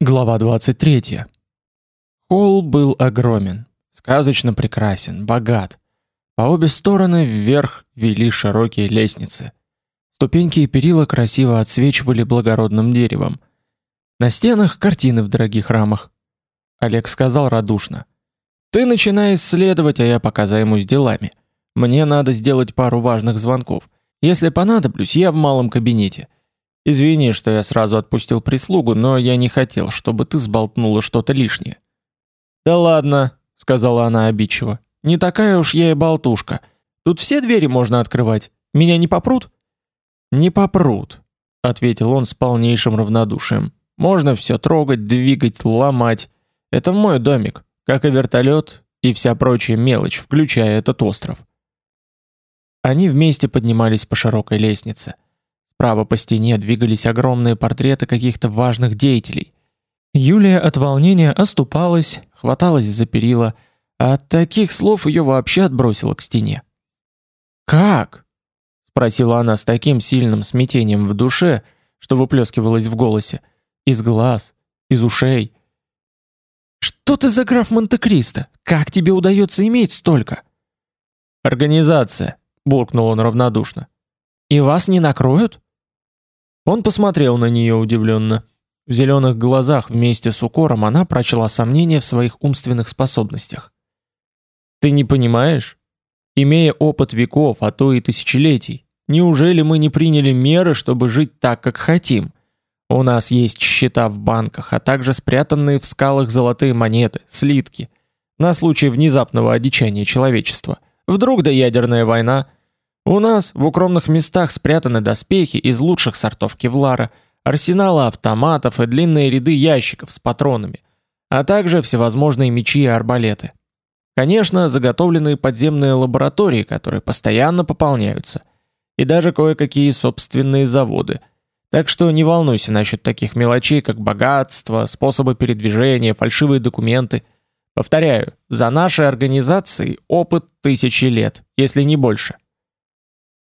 Глава 23. Холл был огромен, сказочно прекрасен, богат. По обе стороны вверх вели широкие лестницы. Ступеньки и перила красиво отсвечивали благородным деревом. На стенах картины в дорогих рамах. Олег сказал радушно: "Ты начинай исследовать, а я пока займусь делами. Мне надо сделать пару важных звонков. Если понадоблюсь, я в малом кабинете. Извини, что я сразу отпустил прислугу, но я не хотел, чтобы ты сболтнула что-то лишнее. Да ладно, сказала она обидчиво. Не такая уж я и болтушка. Тут все двери можно открывать. Меня не попрут? Не попрут, ответил он с полнейшим равнодушием. Можно все трогать, двигать, ломать. Это мой домик, как и вертолет и вся прочая мелочь, включая этот остров. Они вместе поднимались по широкой лестнице. Справа по стене двигались огромные портреты каких-то важных деятелей. Юлия от волнения оступалась, хваталась за перила, а от таких слов ее вообще отбросило к стене. «Как?» — спросила она с таким сильным смятением в душе, что выплескивалось в голосе. Из глаз, из ушей. «Что ты за граф Монте-Кристо? Как тебе удается иметь столько?» «Организация», — буркнул он равнодушно. «И вас не накроют?» Он посмотрел на нее удивленно. В зеленых глазах вместе с укором она прочла сомнение в своих умственных способностях. Ты не понимаешь? Имея опыт веков, а то и тысячелетий, неужели мы не приняли меры, чтобы жить так, как хотим? У нас есть счета в банках, а также спрятанные в скалах золотые монеты, слитки, на случай внезапного одичания человечества. Вдруг да ядерная война – у нас в укромных местах спрятаны доспехи из лучших сортов кевлара, арсеналы автоматов и длинные ряды ящиков с патронами, а также всевозможные мечи и арбалеты. Конечно, заготовленные подземные лаборатории, которые постоянно пополняются, и даже кое-какие собственные заводы. Так что не волнуйся насчет таких мелочей, как богатство, способы передвижения, фальшивые документы. Повторяю, за нашей организацией опыт тысячи лет, если не больше.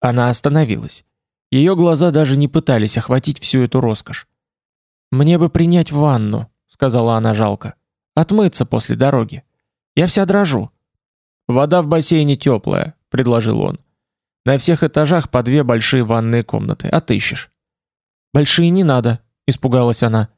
Она остановилась. Ее глаза даже не пытались охватить всю эту роскошь. Мне бы принять ванну, сказала она жалко. Отмыться после дороги. Я вся дрожу. Вода в бассейне теплая, предложил он. На всех этажах по две большие ванные комнаты. Отыщешь. Большие не надо, испугалась она.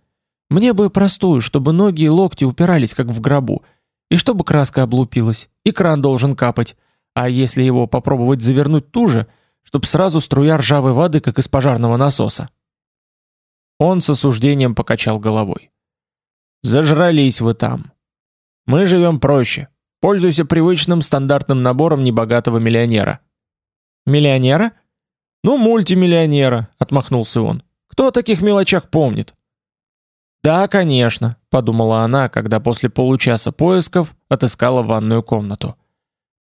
Мне бы простую, чтобы ноги и локти упирались как в гробу, и чтобы краска облупилась, и кран должен капать. А если его попробовать завернуть туже, чтоб сразу струя ржавой воды, как из пожарного насоса. Он с осуждением покачал головой. Зажрались вы там. Мы живем проще. Пользуйся привычным стандартным набором небогатого миллионера. Миллионера? Ну, мультимиллионера, отмахнулся он. Кто о таких мелочах помнит? Да, конечно, подумала она, когда после получаса поисков отыскала ванную комнату.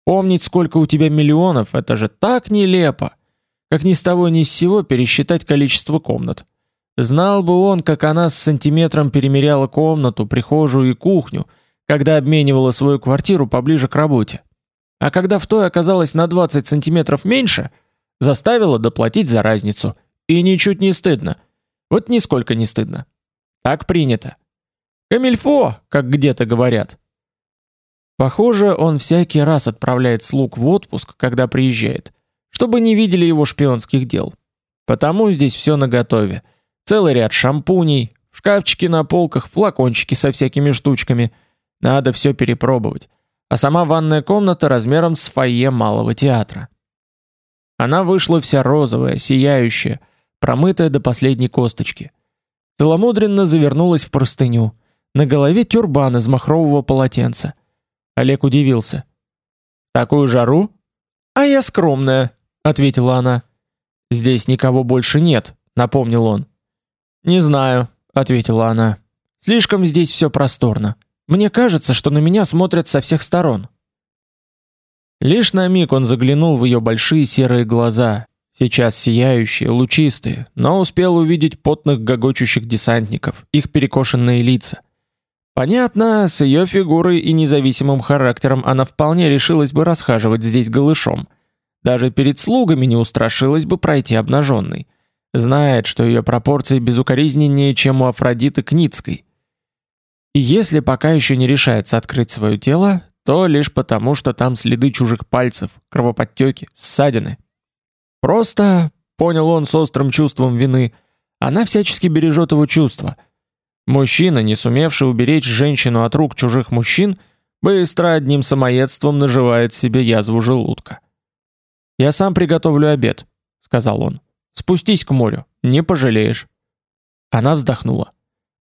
Помнить, сколько у тебя миллионов, это же так нелепо. Как ни с того ни с сего пересчитать количество комнат. Знал бы он, как она с сантиметром перемеряла комнату, прихожую и кухню, когда обменивала свою квартиру поближе к работе. А когда в той оказалось на 20 сантиметров меньше, заставила доплатить за разницу. И ничуть не стыдно. Вот нисколько не стыдно. Так принято. Камильфо, как где-то говорят. Похоже, он всякий раз отправляет слуг в отпуск, когда приезжает, чтобы не видели его шпионских дел. Потому здесь все наготове. Целый ряд шампуней, в шкафчике на полках флакончики со всякими штучками. Надо все перепробовать. А сама ванная комната размером с фойе малого театра. Она вышла вся розовая, сияющая, промытая до последней косточки. Целомудренно завернулась в простыню. На голове тюрбан из махрового полотенца. Олег удивился. Такую жару? А я скромная, ответила она. Здесь никого больше нет, напомнил он. Не знаю, ответила она. Слишком здесь все просторно. Мне кажется, что на меня смотрят со всех сторон. Лишь на миг он заглянул в ее большие серые глаза, сейчас сияющие, лучистые, но успел увидеть потных гогочущих десантников, их перекошенные лица. Понятно, с ее фигурой и независимым характером она вполне решилась бы расхаживать здесь голышом. Даже перед слугами не устрашилась бы пройти обнаженной. Знает, что ее пропорции безукоризненнее, чем у Афродиты Кницкой. И если пока еще не решается открыть свое тело, то лишь потому, что там следы чужих пальцев, кровоподтеки, ссадины. Просто, понял он с острым чувством вины, она всячески бережет его чувства. Мужчина, не сумевший уберечь женщину от рук чужих мужчин, быстро одним самоедством наживает себе язву желудка. «Я сам приготовлю обед», — сказал он. «Спустись к морю, не пожалеешь». Она вздохнула.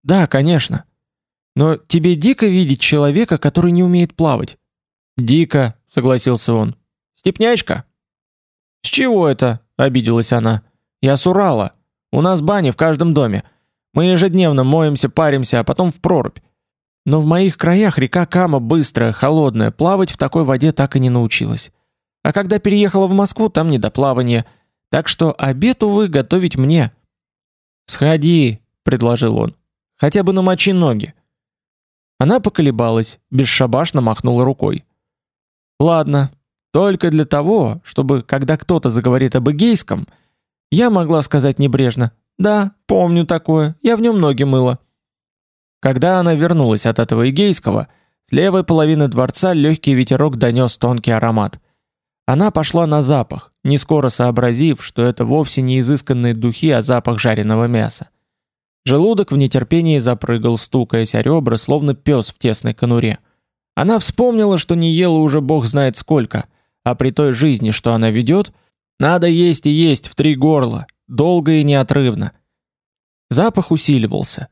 «Да, конечно». Но тебе дико видеть человека, который не умеет плавать. Дико, согласился он. Степнячка. С чего это? обиделась она. Я с Урала. У нас бани в каждом доме. Мы ежедневно моемся, паримся, а потом в прорубь. Но в моих краях река Кама быстрая, холодная, плавать в такой воде так и не научилась. А когда переехала в Москву, там не до плавания. Так что обед увы готовить мне. Сходи, предложил он. Хотя бы намочи ноги. Она поколебалась, бесшабашно махнула рукой. Ладно, только для того, чтобы, когда кто-то заговорит об эгейском, я могла сказать небрежно: "Да, помню такое. Я в нем ноги мыла". Когда она вернулась от этого эгейского, с левой половины дворца легкий ветерок донес тонкий аромат. Она пошла на запах, не скоро сообразив, что это вовсе не изысканные духи, а запах жареного мяса. Желудок в нетерпении запрыгал, стукаясь о ребра, словно пес в тесной конуре. Она вспомнила, что не ела уже бог знает сколько, а при той жизни, что она ведет, надо есть и есть в три горла, долго и неотрывно. Запах усиливался.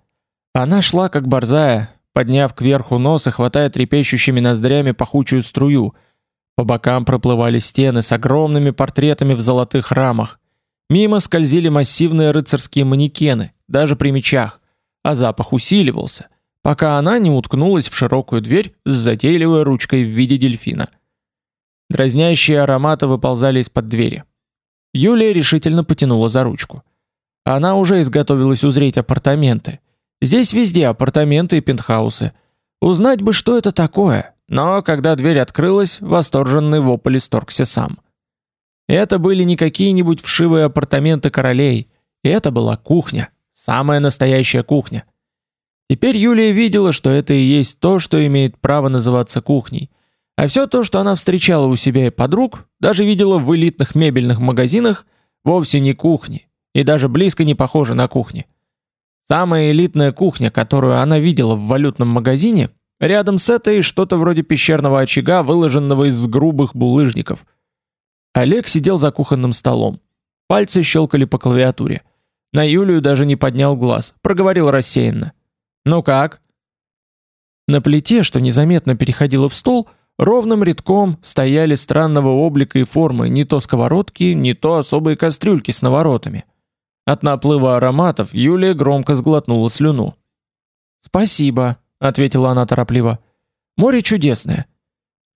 Она шла как борзая, подняв кверху нос и хватая трепещущими ноздрями пахучую струю. По бокам проплывали стены с огромными портретами в золотых рамах. Мимо скользили массивные рыцарские манекены, даже при мечах, а запах усиливался, пока она не уткнулась в широкую дверь с затейливой ручкой в виде дельфина. Дразнящие ароматы выползали из-под двери. Юлия решительно потянула за ручку. Она уже изготовилась узреть апартаменты. Здесь везде апартаменты и пентхаусы. Узнать бы, что это такое. Но когда дверь открылась, восторженный вопль исторгся сам. Это были не какие-нибудь вшивые апартаменты королей. Это была кухня. Самая настоящая кухня. Теперь Юлия видела, что это и есть то, что имеет право называться кухней. А все то, что она встречала у себя и подруг, даже видела в элитных мебельных магазинах, вовсе не кухни, и даже близко не похоже на кухни. Самая элитная кухня, которую она видела в валютном магазине, рядом с этой что-то вроде пещерного очага, выложенного из грубых булыжников. Олег сидел за кухонным столом. Пальцы щелкали по клавиатуре. На Юлию даже не поднял глаз, проговорил рассеянно: "Ну как?" На плите, что незаметно переходило в стол, ровным рядком стояли странного облика и формы не то сковородки, не то особые кастрюльки с наворотами. От наплыва ароматов Юлия громко сглотнула слюну. "Спасибо", ответила она торопливо. "Море чудесное.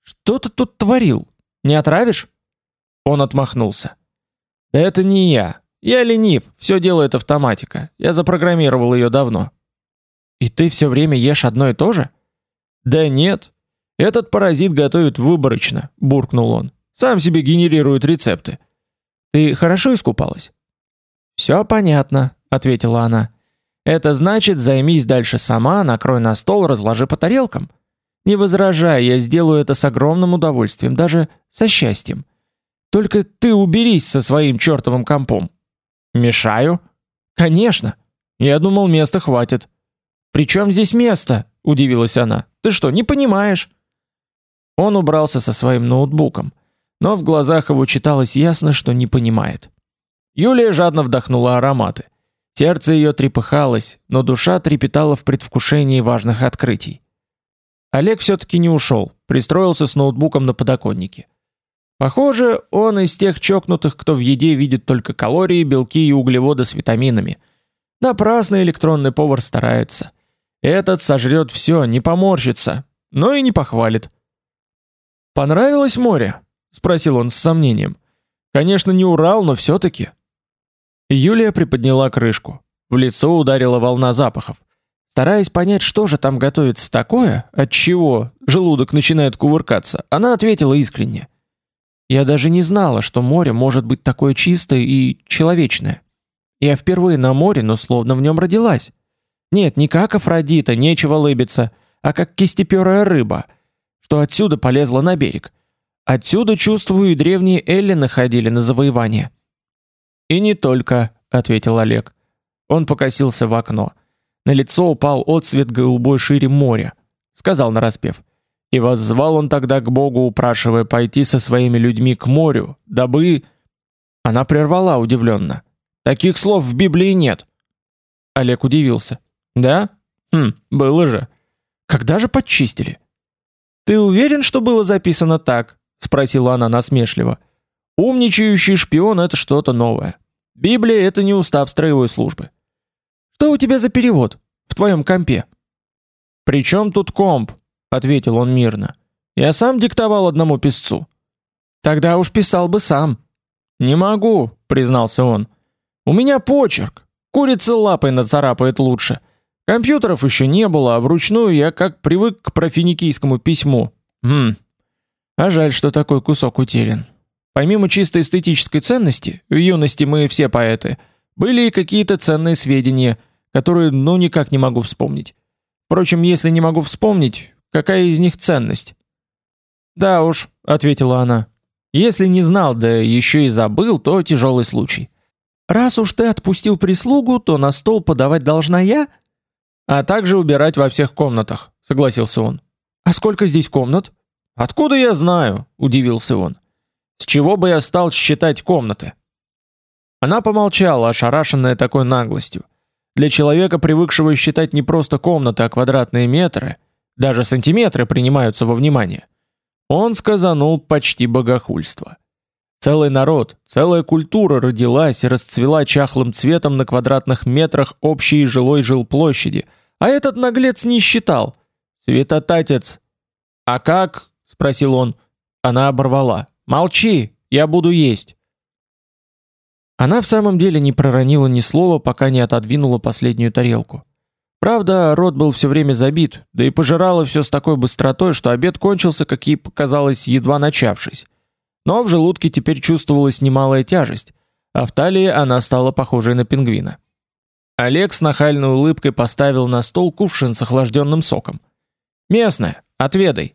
Что ты тут творил? Не отравишь?" Он отмахнулся. "Да это не я. Я ленив, все делает автоматика. Я запрограммировал ее давно. И ты все время ешь одно и то же? Да нет. Этот паразит готовит выборочно, буркнул он. Сам себе генерирует рецепты. Ты хорошо искупалась? Все понятно, ответила она. Это значит, займись дальше сама, накрой на стол, разложи по тарелкам. Не возражай, я сделаю это с огромным удовольствием, даже со счастьем. Только ты уберись со своим чертовым компом. Мешаю? Конечно. Я думал, места хватит. Причем здесь место? удивилась она. Ты что, не понимаешь? Он убрался со своим ноутбуком, но в глазах его читалось ясно, что не понимает. Юлия жадно вдохнула ароматы. Сердце ее трепыхалось, но душа трепетала в предвкушении важных открытий. Олег все таки не ушел, пристроился с ноутбуком на подоконнике. Похоже, он из тех чокнутых, кто в еде видит только калории, белки и углеводы с витаминами. Напрасно электронный повар старается. Этот сожрет все, не поморщится, но и не похвалит. Понравилось море? спросил он с сомнением. Конечно, не Урал, но все таки Юлия приподняла крышку. В лицо ударила волна запахов. Стараясь понять, что же там готовится такое, от чего желудок начинает кувыркаться, она ответила искренне: я даже не знала, что море может быть такое чистое и человечное. Я впервые на море, но словно в нем родилась. Нет, не как Афродита, нечего лыбиться, а как кистеперая рыба, что отсюда полезла на берег. Отсюда, чувствую, и древние эллины ходили на завоевание. И не только, ответил Олег. Он покосился в окно. На лицо упал отсвет голубой шире моря. Сказал нараспев: "И воззвал он тогда к Богу, упрашивая пойти со своими людьми к морю, дабы Она прервала удивленно. Таких слов в Библии нет. Олег удивился. Да? Хм, было же. Когда же подчистили? Ты уверен, что было записано так? спросила она насмешливо. Умничающий шпион это что-то новое. Библия это не устав строевой службы. Что у тебя за перевод в твоем компе? Причем тут комп? ответил он мирно. Я сам диктовал одному писцу. Тогда уж писал бы сам. Не могу, признался он. У меня почерк. Курица лапой нацарапает лучше. Компьютеров еще не было, а вручную я как привык к профиникийскому письму. Хм. А жаль, что такой кусок утерян. Помимо чисто эстетической ценности, в юности мы все поэты, были и какие-то ценные сведения, которые ну никак не могу вспомнить. Впрочем, если не могу вспомнить, какая из них ценность? Да уж, ответила она. Если не знал, да еще и забыл, то тяжелый случай. Раз уж ты отпустил прислугу, то на стол подавать должна я, а также убирать во всех комнатах, согласился он. А сколько здесь комнат? Откуда я знаю? удивился он. С чего бы я стал считать комнаты? Она помолчала, ошарашенная такой наглостью. Для человека, привыкшего считать не просто комнаты, а квадратные метры, даже сантиметры принимаются во внимание. Он сказанул почти богохульство. Целый народ, целая культура родилась и расцвела чахлым цветом на квадратных метрах общей жилой жилплощади, а этот наглец не считал. Святотатец. А как? спросил он. Она оборвала. Молчи, я буду есть. Она в самом деле не проронила ни слова, пока не отодвинула последнюю тарелку. Правда, рот был все время забит, да и пожирала все с такой быстротой, что обед кончился, как ей показалось, едва начавшись. Но в желудке теперь чувствовалась немалая тяжесть, а в талии она стала похожей на пингвина. Олег с нахальной улыбкой поставил на стол кувшин с охлажденным соком. «Местная, отведай».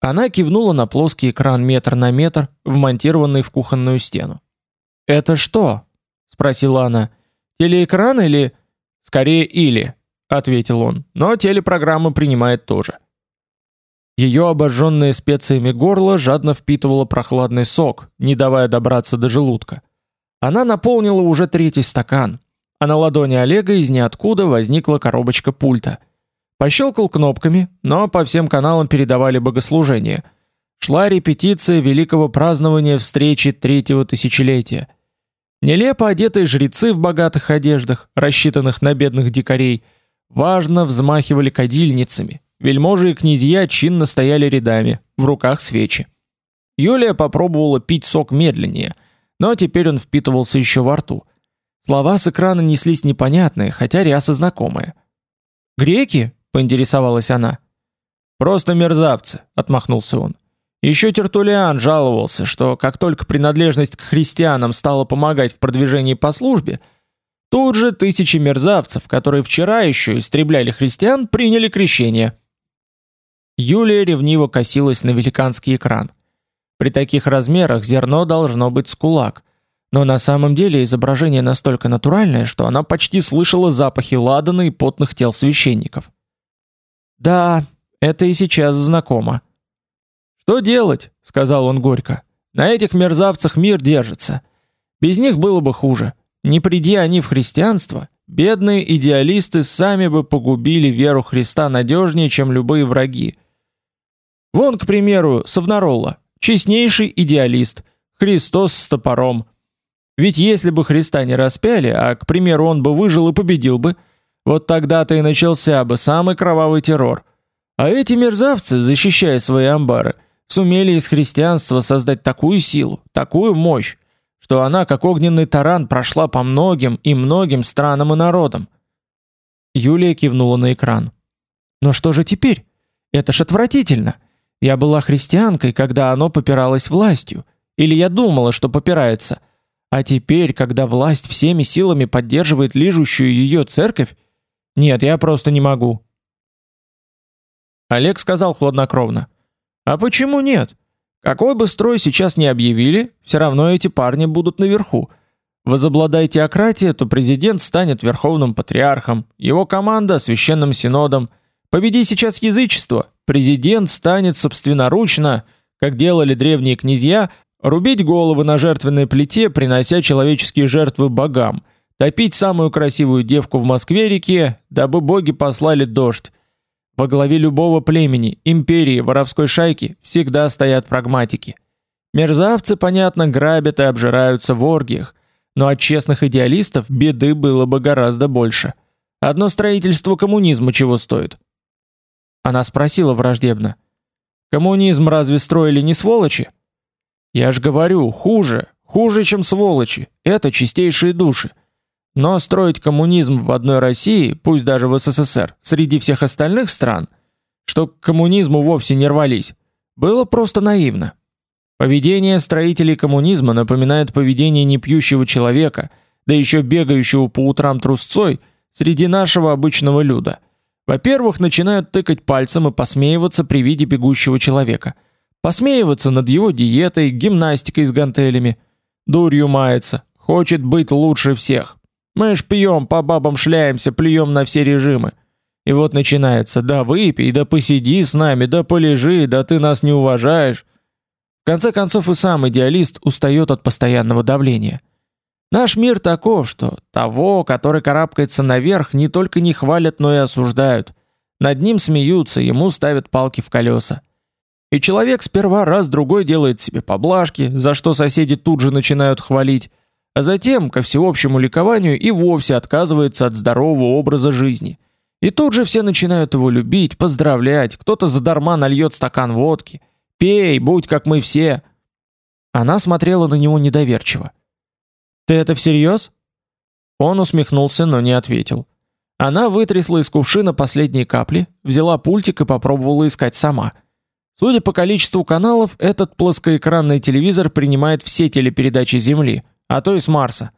Она кивнула на плоский экран метр на метр, вмонтированный в кухонную стену. «Это что?» — спросила она. «Телеэкран или...» «Скорее или», — ответил он, «но телепрограмма принимает тоже». Ее обожженное специями горло жадно впитывало прохладный сок, не давая добраться до желудка. Она наполнила уже третий стакан, а на ладони Олега из ниоткуда возникла коробочка пульта — Пощелкал кнопками, но по всем каналам передавали богослужение. Шла репетиция великого празднования встречи третьего тысячелетия. Нелепо одетые жрецы в богатых одеждах, рассчитанных на бедных дикарей, важно взмахивали кадильницами. Вельможи и князья чинно стояли рядами, в руках свечи. Юлия попробовала пить сок медленнее, но теперь он впитывался еще во рту. Слова с экрана неслись непонятные, хотя ряса знакомые. Греки, поинтересовалась она. Просто мерзавцы, отмахнулся он. Еще Тертулиан жаловался, что как только принадлежность к христианам стала помогать в продвижении по службе, тут же тысячи мерзавцев, которые вчера еще истребляли христиан, приняли крещение. Юлия ревниво косилась на великанский экран. При таких размерах зерно должно быть с кулак, но на самом деле изображение настолько натуральное, что она почти слышала запахи ладана и потных тел священников. Да, это и сейчас знакомо. Что делать, сказал он горько. На этих мерзавцах мир держится. Без них было бы хуже. Не приди они в христианство, бедные идеалисты сами бы погубили веру Христа надежнее, чем любые враги. Вон, к примеру, Савнаролла, честнейший идеалист, Христос с топором. Ведь если бы Христа не распяли, а, к примеру, он бы выжил и победил бы, вот тогда-то и начался бы самый кровавый террор. А эти мерзавцы, защищая свои амбары, сумели из христианства создать такую силу, такую мощь, что она, как огненный таран, прошла по многим и многим странам и народам. Юлия кивнула на экран. Но что же теперь? Это ж отвратительно. Я была христианкой, когда оно попиралось властью, или я думала, что попирается. А теперь, когда власть всеми силами поддерживает лижущую ее церковь, Нет, я просто не могу. Олег сказал хладнокровно: "А почему нет? Какой бы строй сейчас не объявили, все равно эти парни будут наверху. Возобладай теократия, то президент станет верховным патриархом, его команда священным синодом. Победи сейчас язычество, президент станет собственноручно, как делали древние князья, рубить головы на жертвенной плите, принося человеческие жертвы богам, топить самую красивую девку в Москве-реке, дабы боги послали дождь. Во главе любого племени, империи, воровской шайки всегда стоят прагматики. Мерзавцы, понятно, грабят и обжираются в оргиях, но от честных идеалистов беды было бы гораздо больше. Одно строительство коммунизма чего стоит? Она спросила враждебно: "Коммунизм разве строили не сволочи?" "Я ж говорю, хуже, хуже, чем сволочи. Это чистейшие души. Но строить коммунизм в одной России, пусть даже в СССР, среди всех остальных стран, что к коммунизму вовсе не рвались, было просто наивно. Поведение строителей коммунизма напоминает поведение непьющего человека, да еще бегающего по утрам трусцой среди нашего обычного люда. Во-первых, начинают тыкать пальцем и посмеиваться при виде бегущего человека. Посмеиваться над его диетой, гимнастикой с гантелями. Дурью мается, хочет быть лучше всех. Мы ж пьем, по бабам шляемся, плюем на все режимы. И вот начинается: "Да выпей, да посиди с нами, да полежи, да ты нас не уважаешь". В конце концов и сам идеалист устает от постоянного давления. Наш мир таков, что того, который карабкается наверх, не только не хвалят, но и осуждают. Над ним смеются, ему ставят палки в колеса. И человек сперва раз другой делает себе поблажки, за что соседи тут же начинают хвалить а затем, ко всеобщему ликованию, и вовсе отказывается от здорового образа жизни. И тут же все начинают его любить, поздравлять, кто-то задарма нальет стакан водки. «Пей, будь как мы все!» Она смотрела на него недоверчиво. «Ты это всерьез?» Он усмехнулся, но не ответил. Она вытрясла из кувшина последние капли, взяла пультик и попробовала искать сама. Судя по количеству каналов, этот плоскоэкранный телевизор принимает все телепередачи Земли – а то и с Марса.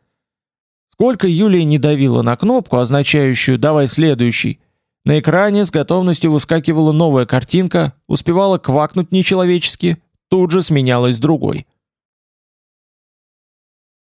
Сколько Юлия не давила на кнопку, означающую «давай следующий», на экране с готовностью выскакивала новая картинка, успевала квакнуть нечеловечески, тут же сменялась другой.